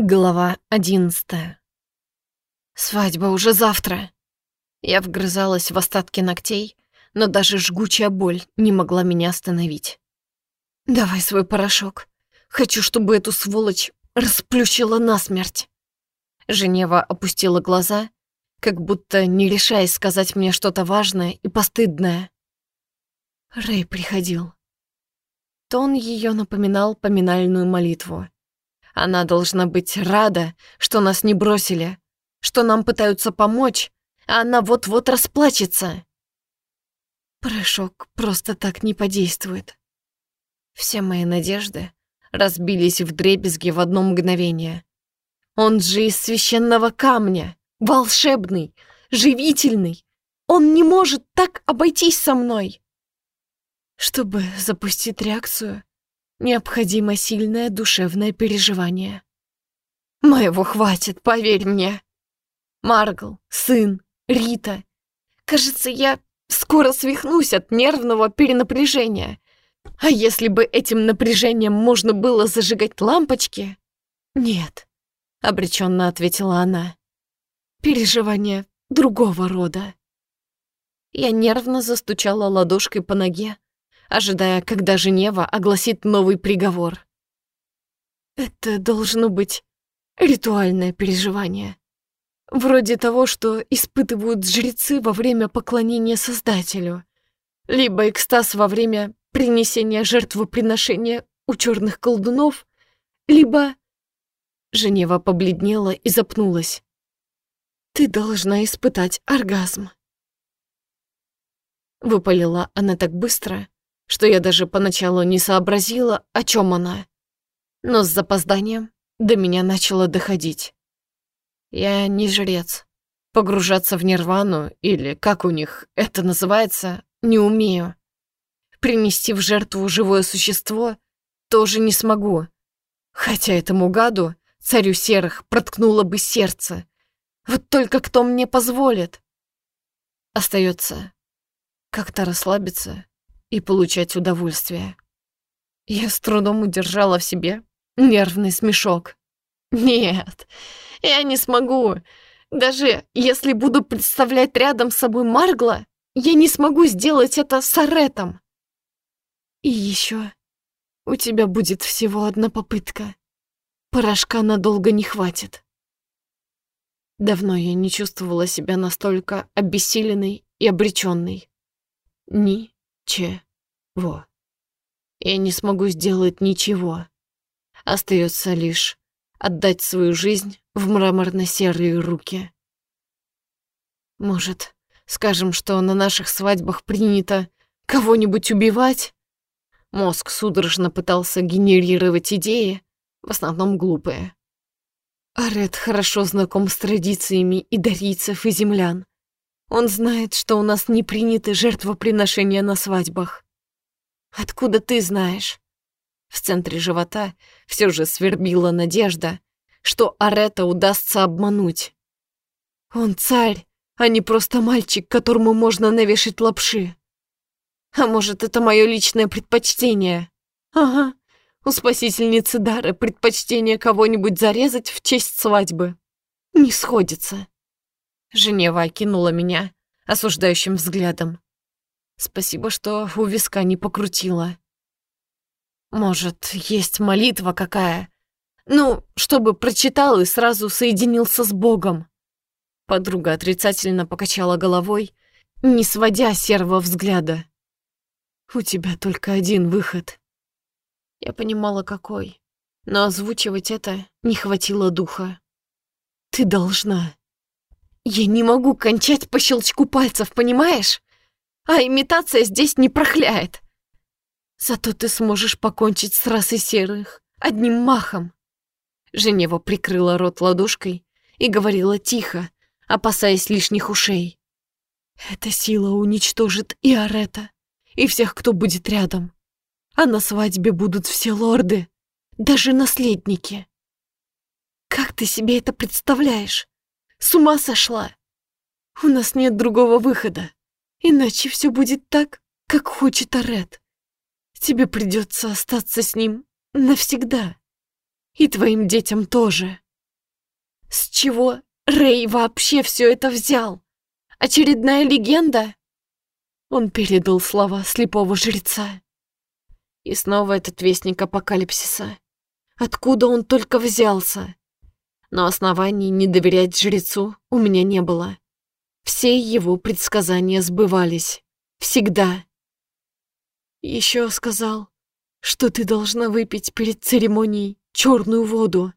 Глава одиннадцатая. Свадьба уже завтра. Я вгрызалась в остатки ногтей, но даже жгучая боль не могла меня остановить. «Давай свой порошок. Хочу, чтобы эту сволочь расплющила насмерть». Женева опустила глаза, как будто не решаясь сказать мне что-то важное и постыдное. Рэй приходил. Тон ее напоминал поминальную молитву. Она должна быть рада, что нас не бросили, что нам пытаются помочь, а она вот-вот расплачется. Порошок просто так не подействует. Все мои надежды разбились в дребезги в одно мгновение. Он же из священного камня, волшебный, живительный. Он не может так обойтись со мной. Чтобы запустить реакцию, необходимо сильное душевное переживание. Моего хватит, поверь мне. Маргл, сын, Рита. Кажется, я скоро свихнусь от нервного перенапряжения. А если бы этим напряжением можно было зажигать лампочки? Нет, обреченно ответила она. Переживание другого рода. Я нервно застучала ладошкой по ноге, ожидая, когда Женева огласит новый приговор. Это должно быть ритуальное переживание. Вроде того, что испытывают жрецы во время поклонения Создателю, либо экстаз во время принесения жертвоприношения у черных колдунов, либо... Женева побледнела и запнулась. «Ты должна испытать оргазм». Выпалила она так быстро, что я даже поначалу не сообразила, о чем она. Но с запозданием до меня начало доходить. Я не жрец. Погружаться в нирвану, или как у них это называется, не умею. Принести в жертву живое существо тоже не смогу. Хотя этому гаду, царю серых, проткнуло бы сердце. Вот только кто мне позволит? Остается как-то расслабиться и получать удовольствие. Я с трудом удержала в себе нервный смешок. Нет, я не смогу. Даже если буду представлять рядом с собой Маргла, я не смогу сделать это с Аретом. И еще у тебя будет всего одна попытка. Порошка надолго не хватит. Давно я не чувствовала себя настолько обессиленной и обреченной. Ни чего. Я не смогу сделать ничего. Остается лишь отдать свою жизнь в мраморно-серые руки. Может, скажем, что на наших свадьбах принято кого-нибудь убивать? Мозг судорожно пытался генерировать идеи, в основном глупые. Арет хорошо знаком с традициями и дарийцев, и землян. Он знает, что у нас не приняты жертвоприношения на свадьбах. Откуда ты знаешь? В центре живота все же свербила надежда, что Арета удастся обмануть. Он царь, а не просто мальчик, которому можно навешать лапши. А может, это мое личное предпочтение? Ага, у спасительницы Дары предпочтение кого-нибудь зарезать в честь свадьбы. Не сходится. Женева окинула меня осуждающим взглядом. Спасибо, что у виска не покрутила. Может, есть молитва какая? Ну, чтобы прочитал и сразу соединился с Богом. Подруга отрицательно покачала головой, не сводя серого взгляда. У тебя только один выход. Я понимала, какой, но озвучивать это не хватило духа. Ты должна. Я не могу кончать по щелчку пальцев, понимаешь? А имитация здесь не прохляет. Зато ты сможешь покончить с расой серых одним махом. Женева прикрыла рот ладошкой и говорила тихо, опасаясь лишних ушей. Эта сила уничтожит и Арета, и всех, кто будет рядом. А на свадьбе будут все лорды, даже наследники. Как ты себе это представляешь? С ума сошла? У нас нет другого выхода. Иначе все будет так, как хочет Арет. Тебе придется остаться с ним навсегда. И твоим детям тоже. С чего Рэй вообще все это взял? Очередная легенда? Он передал слова слепого жреца. И снова этот вестник апокалипсиса. Откуда он только взялся? Но оснований не доверять жрецу у меня не было. Все его предсказания сбывались. Всегда. Еще сказал, что ты должна выпить перед церемонией черную воду.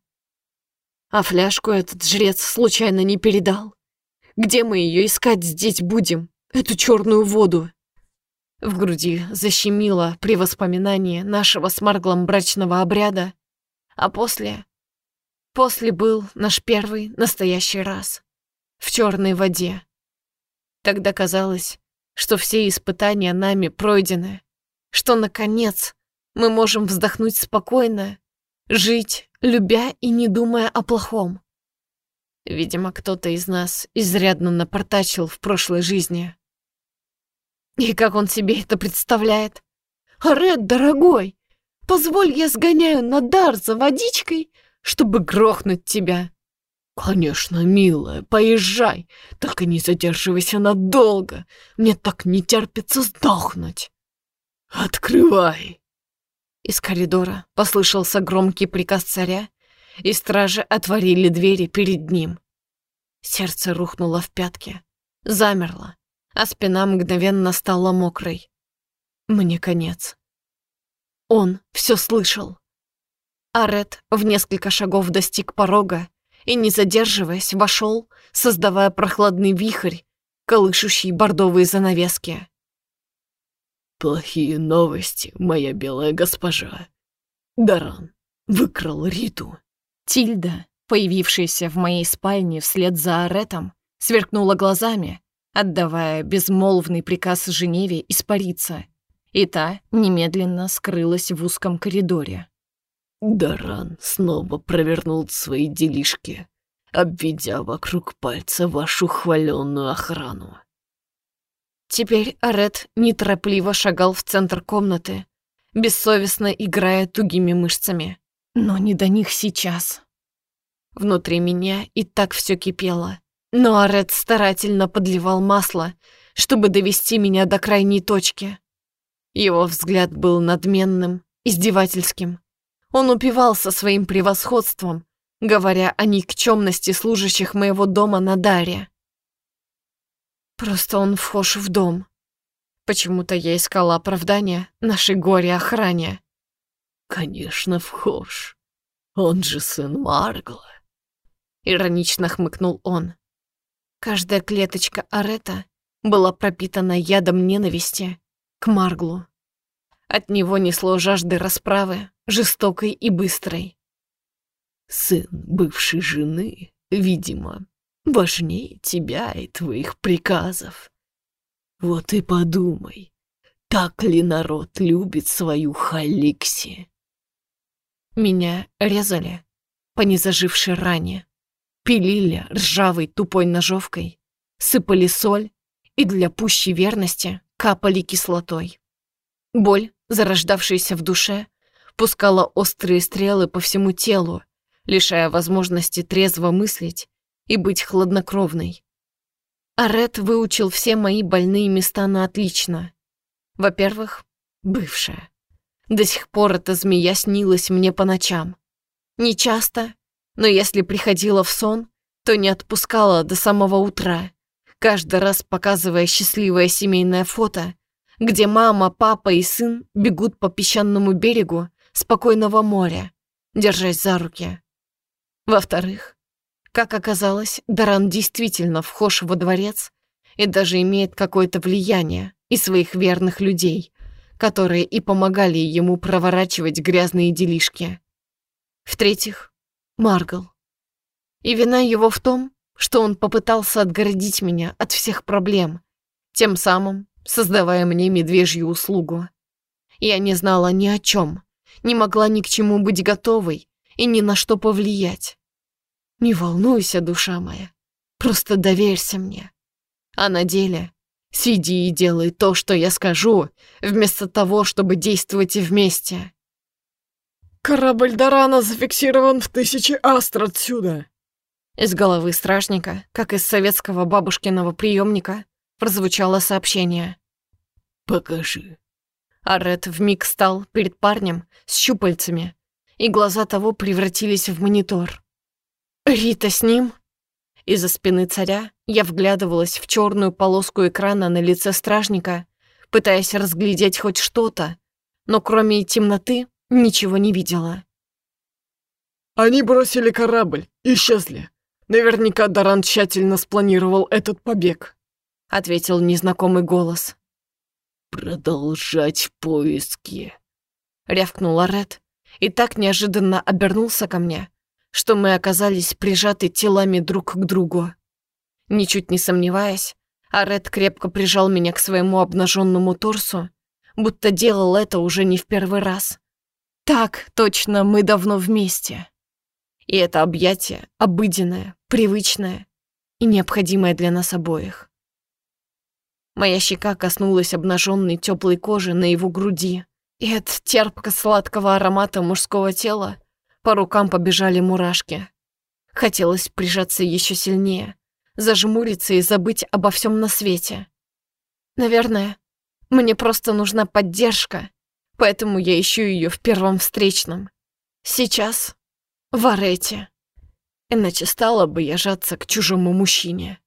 А фляжку этот жрец случайно не передал. Где мы ее искать здесь будем, эту черную воду? В груди защемило при воспоминании нашего с Марглом брачного обряда, а после... После был наш первый настоящий раз. В черной воде. Тогда казалось, что все испытания нами пройдены, что, наконец, мы можем вздохнуть спокойно, жить, любя и не думая о плохом. Видимо, кто-то из нас изрядно напортачил в прошлой жизни. И как он себе это представляет? «Ред, дорогой, позволь я сгоняю на дар за водичкой, чтобы грохнуть тебя». «Конечно, милая, поезжай, только не задерживайся надолго, мне так не терпится сдохнуть». «Открывай!» Из коридора послышался громкий приказ царя, и стражи отворили двери перед ним. Сердце рухнуло в пятки, замерло, а спина мгновенно стала мокрой. Мне конец. Он все слышал. Арет в несколько шагов достиг порога и, не задерживаясь, вошел, создавая прохладный вихрь, колышущий бордовые занавески. «Плохие новости, моя белая госпожа. Даран выкрал Риту». Тильда, появившаяся в моей спальне вслед за Аретом, сверкнула глазами, отдавая безмолвный приказ Женеве испариться, и та немедленно скрылась в узком коридоре. Даран снова провернул свои делишки, обведя вокруг пальца вашу хваленную охрану. Теперь Арет неторопливо шагал в центр комнаты, бессовестно играя тугими мышцами. Но не до них сейчас. Внутри меня и так все кипело. Но Арет старательно подливал масло, чтобы довести меня до крайней точки. Его взгляд был надменным, издевательским. Он упивался своим превосходством, говоря о никчемности служащих моего дома на Даре. Просто он вхож в дом. Почему-то я искала оправдания нашей горе-охране. Конечно, вхож. Он же сын Маргла. Иронично хмыкнул он. Каждая клеточка Арета была пропитана ядом ненависти к Марглу. От него несло жажды расправы, жестокой и быстрой. Сын бывшей жены, видимо, важнее тебя и твоих приказов. Вот и подумай, так ли народ любит свою Халикси? Меня резали по незажившей ране пилили ржавой тупой ножовкой, сыпали соль и для пущей верности капали кислотой. Боль, зарождавшаяся в душе, пускала острые стрелы по всему телу, лишая возможности трезво мыслить и быть хладнокровной. Арет выучил все мои больные места на отлично. Во-первых, бывшая. До сих пор эта змея снилась мне по ночам. Не часто, но если приходила в сон, то не отпускала до самого утра, каждый раз показывая счастливое семейное фото, где мама, папа и сын бегут по песчаному берегу спокойного моря, держась за руки. Во-вторых, как оказалось, Даран действительно вхож во дворец и даже имеет какое-то влияние и своих верных людей, которые и помогали ему проворачивать грязные делишки. В-третьих, Маргал. И вина его в том, что он попытался отгородить меня от всех проблем, тем самым создавая мне медвежью услугу. Я не знала ни о чем, не могла ни к чему быть готовой и ни на что повлиять. Не волнуйся, душа моя, просто доверься мне. А на деле сиди и делай то, что я скажу, вместо того, чтобы действовать вместе. «Корабль Дарана зафиксирован в тысячи астр отсюда!» Из головы стражника, как из советского бабушкиного приемника, прозвучало сообщение. «Покажи». А Ред вмиг стал перед парнем с щупальцами, и глаза того превратились в монитор. «Рита с ним?» Из-за спины царя я вглядывалась в черную полоску экрана на лице стражника, пытаясь разглядеть хоть что-то, но кроме темноты ничего не видела. «Они бросили корабль, исчезли. Наверняка Даран тщательно спланировал этот побег», — ответил незнакомый голос. «Продолжать поиски», — рявкнула Ред, и так неожиданно обернулся ко мне, что мы оказались прижаты телами друг к другу. Ничуть не сомневаясь, Аред крепко прижал меня к своему обнаженному торсу, будто делал это уже не в первый раз. Так, точно, мы давно вместе. И это объятие обыденное, привычное и необходимое для нас обоих. Моя щека коснулась обнаженной теплой кожи на его груди, и от терпко-сладкого аромата мужского тела по рукам побежали мурашки. Хотелось прижаться еще сильнее, зажмуриться и забыть обо всем на свете. Наверное, мне просто нужна поддержка, поэтому я ищу ее в первом встречном. Сейчас, в Арете. Иначе стала бы я жаться к чужому мужчине.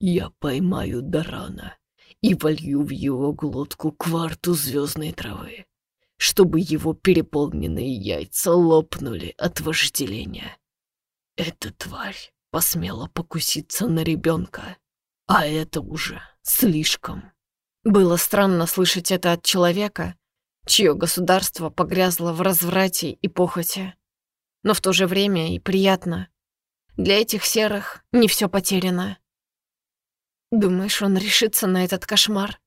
Я поймаю Дарана и волью в его глотку кварту звездной травы чтобы его переполненные яйца лопнули от вожделения. Эта тварь посмела покуситься на ребенка, а это уже слишком. Было странно слышать это от человека, чье государство погрязло в разврате и похоти. Но в то же время и приятно. Для этих серых не все потеряно. Думаешь, он решится на этот кошмар?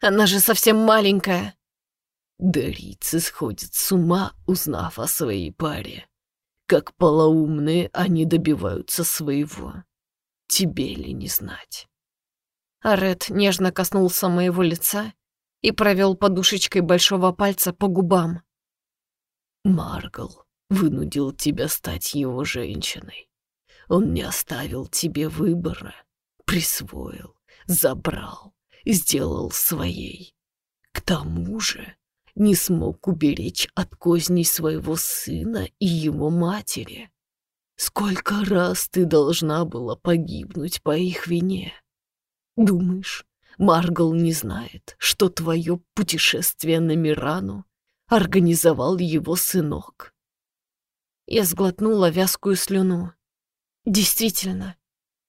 Она же совсем маленькая. Дарицы сходят с ума, узнав о своей паре. Как полоумные они добиваются своего. Тебе ли не знать? Арет нежно коснулся моего лица и провел подушечкой большого пальца по губам. Маргл вынудил тебя стать его женщиной. Он не оставил тебе выбора, присвоил, забрал, сделал своей. К тому же не смог уберечь от козней своего сына и его матери. Сколько раз ты должна была погибнуть по их вине? Думаешь, Маргал не знает, что твое путешествие на Мирану организовал его сынок? Я сглотнула вязкую слюну. Действительно,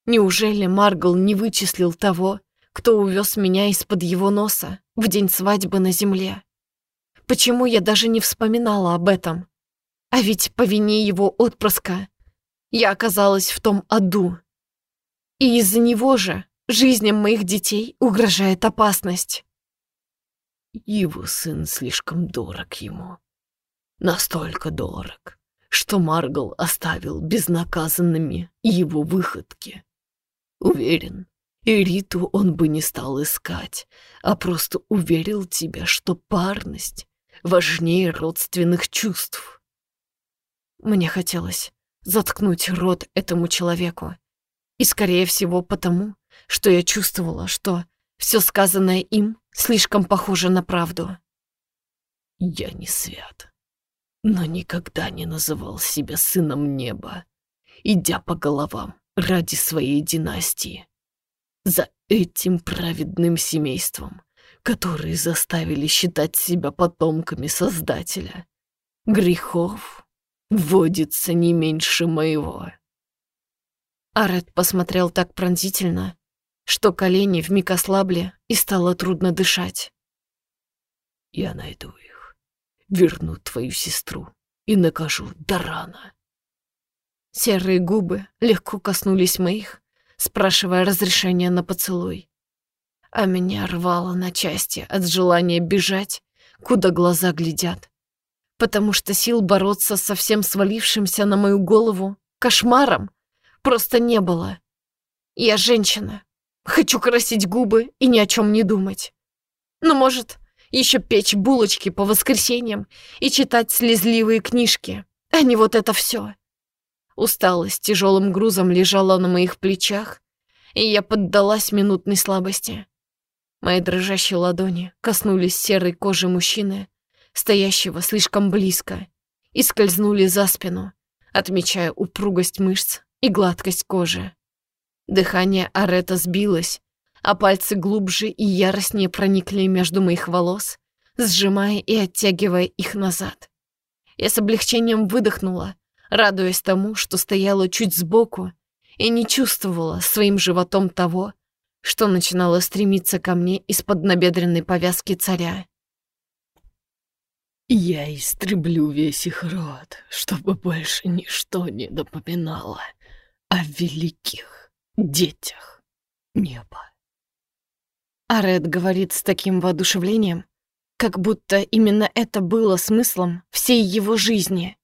неужели Маргал не вычислил того, кто увез меня из-под его носа в день свадьбы на земле? Почему я даже не вспоминала об этом? А ведь по вине его отпрыска я оказалась в том аду. И из-за него же жизням моих детей угрожает опасность. Его сын слишком дорог ему. Настолько дорог, что Маргал оставил безнаказанными его выходки. Уверен, и Риту он бы не стал искать, а просто уверил тебя, что парность важнее родственных чувств. Мне хотелось заткнуть рот этому человеку. И, скорее всего, потому, что я чувствовала, что все сказанное им слишком похоже на правду. Я не свят, но никогда не называл себя сыном неба, идя по головам ради своей династии. За этим праведным семейством которые заставили считать себя потомками Создателя. Грехов водится не меньше моего. Арет посмотрел так пронзительно, что колени вмиг ослабли и стало трудно дышать. «Я найду их, верну твою сестру и накажу до рана». Серые губы легко коснулись моих, спрашивая разрешения на поцелуй а меня рвало на части от желания бежать, куда глаза глядят. Потому что сил бороться со всем свалившимся на мою голову кошмаром просто не было. Я женщина, хочу красить губы и ни о чем не думать. Ну, может, еще печь булочки по воскресеньям и читать слезливые книжки, а не вот это все. Усталость тяжелым грузом лежала на моих плечах, и я поддалась минутной слабости. Мои дрожащие ладони коснулись серой кожи мужчины, стоящего слишком близко, и скользнули за спину, отмечая упругость мышц и гладкость кожи. Дыхание Арета сбилось, а пальцы глубже и яростнее проникли между моих волос, сжимая и оттягивая их назад. Я с облегчением выдохнула, радуясь тому, что стояла чуть сбоку и не чувствовала своим животом того, что начинало стремиться ко мне из-под набедренной повязки царя. «Я истреблю весь их род, чтобы больше ничто не напоминало о великих детях неба». Аред говорит с таким воодушевлением, как будто именно это было смыслом всей его жизни.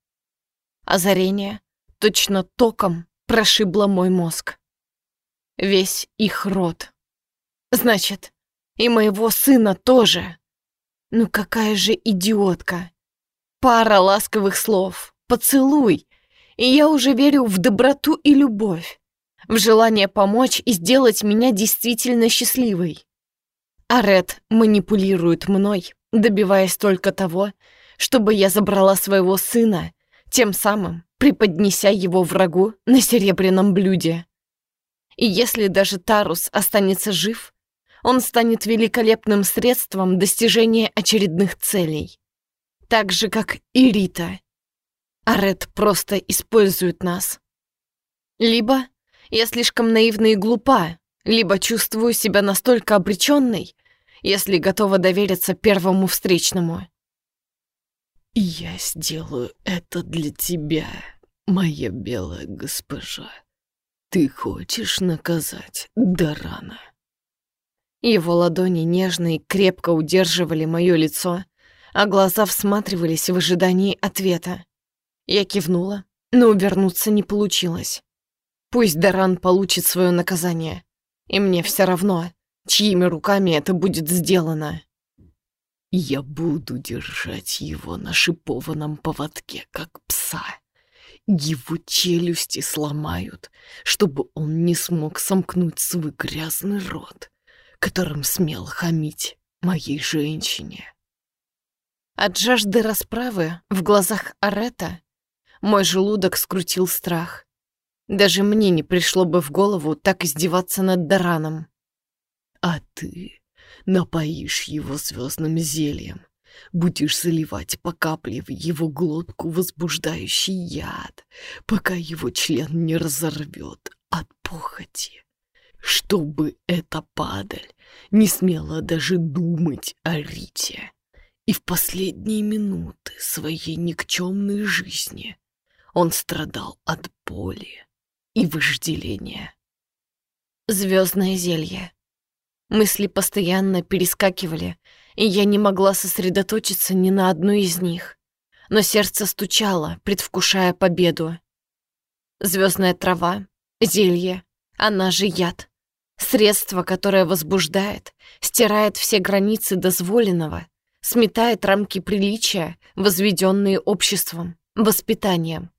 Озарение точно током прошибло мой мозг. Весь их род. Значит, и моего сына тоже. Ну какая же идиотка. Пара ласковых слов, поцелуй, и я уже верю в доброту и любовь, в желание помочь и сделать меня действительно счастливой. А Ред манипулирует мной, добиваясь только того, чтобы я забрала своего сына, тем самым преподнеся его врагу на серебряном блюде. И если даже Тарус останется жив, он станет великолепным средством достижения очередных целей. Так же, как и Рита. А Ред просто использует нас. Либо я слишком наивна и глупа, либо чувствую себя настолько обреченной, если готова довериться первому встречному. «Я сделаю это для тебя, моя белая госпожа. Ты хочешь наказать Дарана?» Его ладони нежно и крепко удерживали мое лицо, а глаза всматривались в ожидании ответа. Я кивнула, но увернуться не получилось. Пусть Даран получит свое наказание, и мне все равно, чьими руками это будет сделано. Я буду держать его на шипованном поводке, как пса. Его челюсти сломают, чтобы он не смог сомкнуть свой грязный рот, которым смел хамить моей женщине. От жажды расправы в глазах Арета мой желудок скрутил страх. Даже мне не пришло бы в голову так издеваться над Дараном. А ты напоишь его звездным зельем, будешь заливать по капле в его глотку возбуждающий яд, пока его член не разорвет от похоти. Чтобы эта падаль не смела даже думать о Рите. И в последние минуты своей никчемной жизни он страдал от боли и вожделения. Звездное зелье. Мысли постоянно перескакивали, и я не могла сосредоточиться ни на одной из них. Но сердце стучало, предвкушая победу. Звездная трава, зелье, она же яд. Средство, которое возбуждает, стирает все границы дозволенного, сметает рамки приличия, возведенные обществом, воспитанием.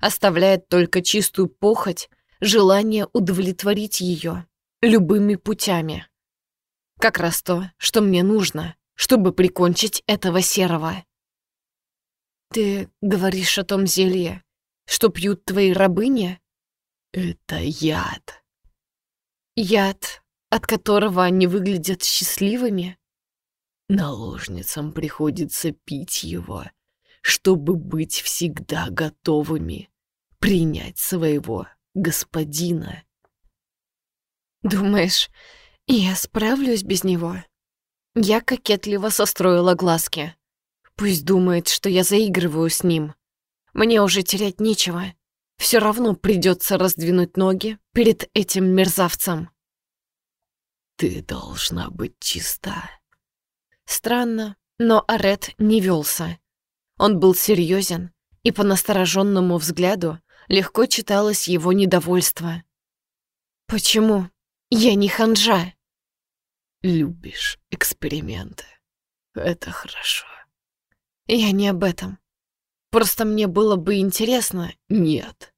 Оставляет только чистую похоть, желание удовлетворить ее любыми путями. Как раз то, что мне нужно, чтобы прикончить этого серого. Ты говоришь о том зелье, что пьют твои рабыни? Это яд. Яд, от которого они выглядят счастливыми? Наложницам приходится пить его, чтобы быть всегда готовыми принять своего господина. Думаешь, я справлюсь без него. Я кокетливо состроила глазки. Пусть думает, что я заигрываю с ним. Мне уже терять нечего. Все равно придется раздвинуть ноги перед этим мерзавцем. Ты должна быть чиста. Странно, но Арет не велся. Он был серьезен, и по настороженному взгляду легко читалось его недовольство. «Почему?» Я не ханжа. Любишь эксперименты. Это хорошо. Я не об этом. Просто мне было бы интересно. Нет.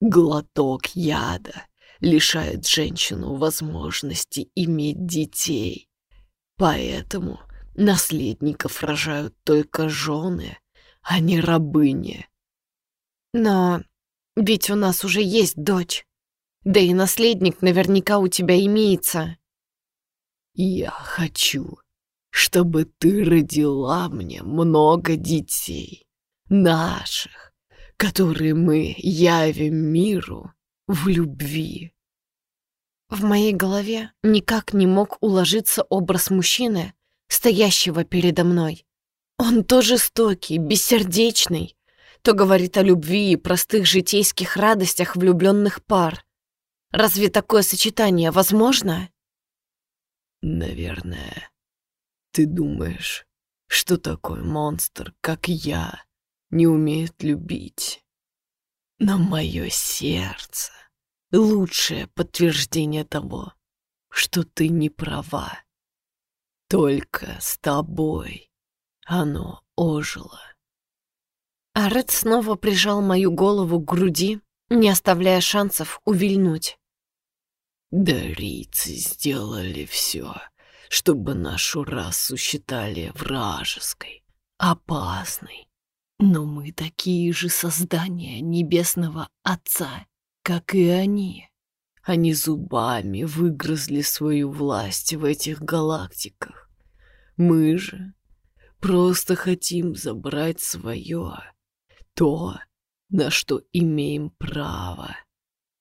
Глоток яда лишает женщину возможности иметь детей. Поэтому наследников рожают только жены, а не рабыни. Но ведь у нас уже есть дочь. Да и наследник наверняка у тебя имеется. Я хочу, чтобы ты родила мне много детей, наших, которые мы явим миру в любви. В моей голове никак не мог уложиться образ мужчины, стоящего передо мной. Он то жестокий, бессердечный, то говорит о любви и простых житейских радостях влюбленных пар. Разве такое сочетание возможно? Наверное. Ты думаешь, что такой монстр, как я, не умеет любить? Но мое сердце — лучшее подтверждение того, что ты не права. Только с тобой оно ожило. Арет снова прижал мою голову к груди, не оставляя шансов увильнуть. Дарийцы сделали все, чтобы нашу расу считали вражеской, опасной. Но мы такие же создания Небесного Отца, как и они. Они зубами выгрызли свою власть в этих галактиках. Мы же просто хотим забрать свое, то, на что имеем право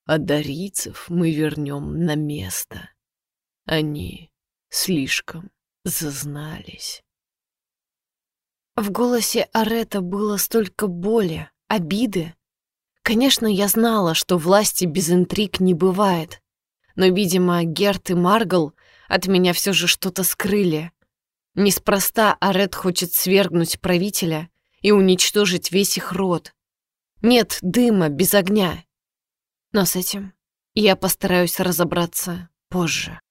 а дарийцев мы вернем на место. Они слишком зазнались. В голосе Арета было столько боли, обиды. Конечно, я знала, что власти без интриг не бывает, но, видимо, Герт и Маргл от меня все же что-то скрыли. Неспроста Арет хочет свергнуть правителя и уничтожить весь их род. Нет дыма без огня, но с этим я постараюсь разобраться позже.